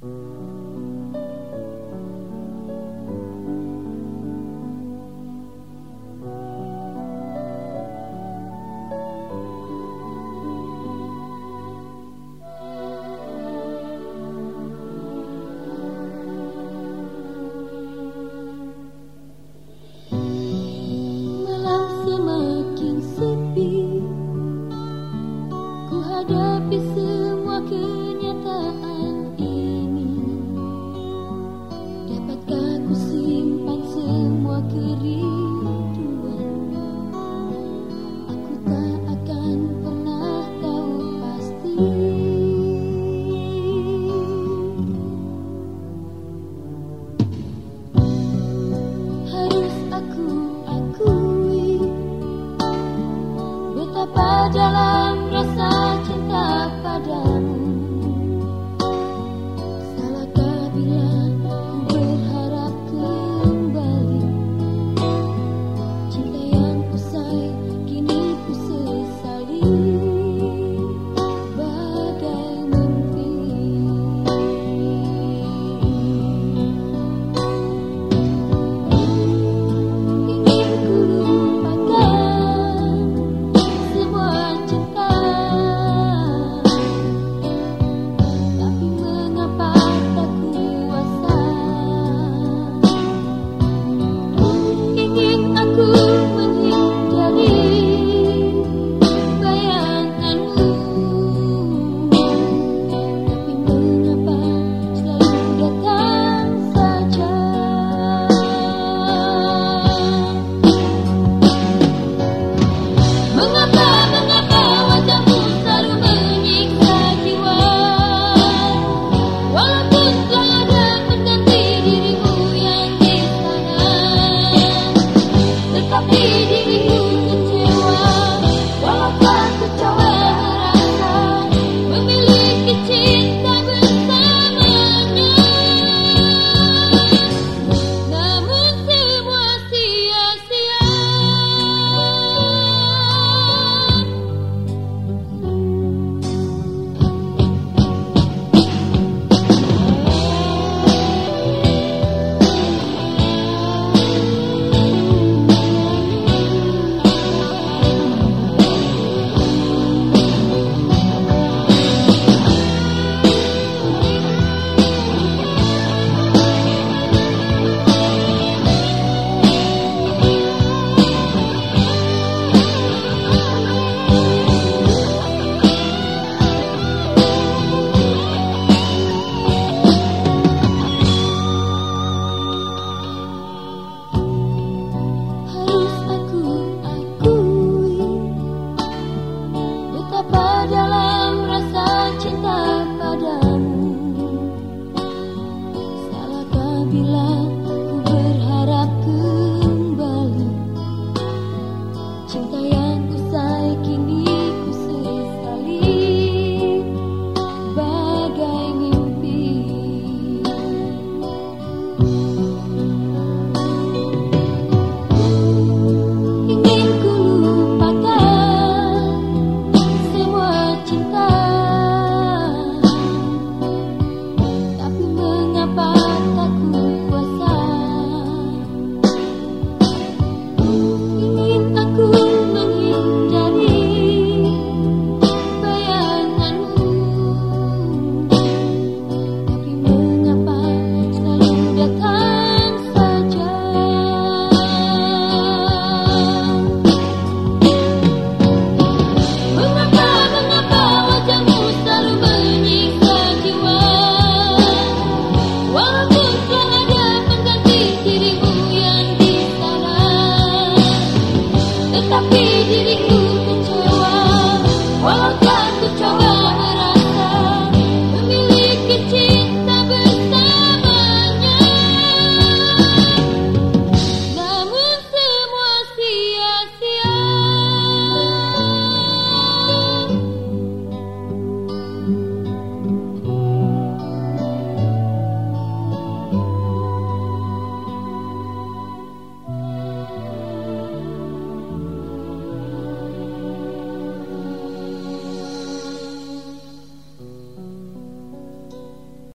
Bye. 着了。bila Tapi diriku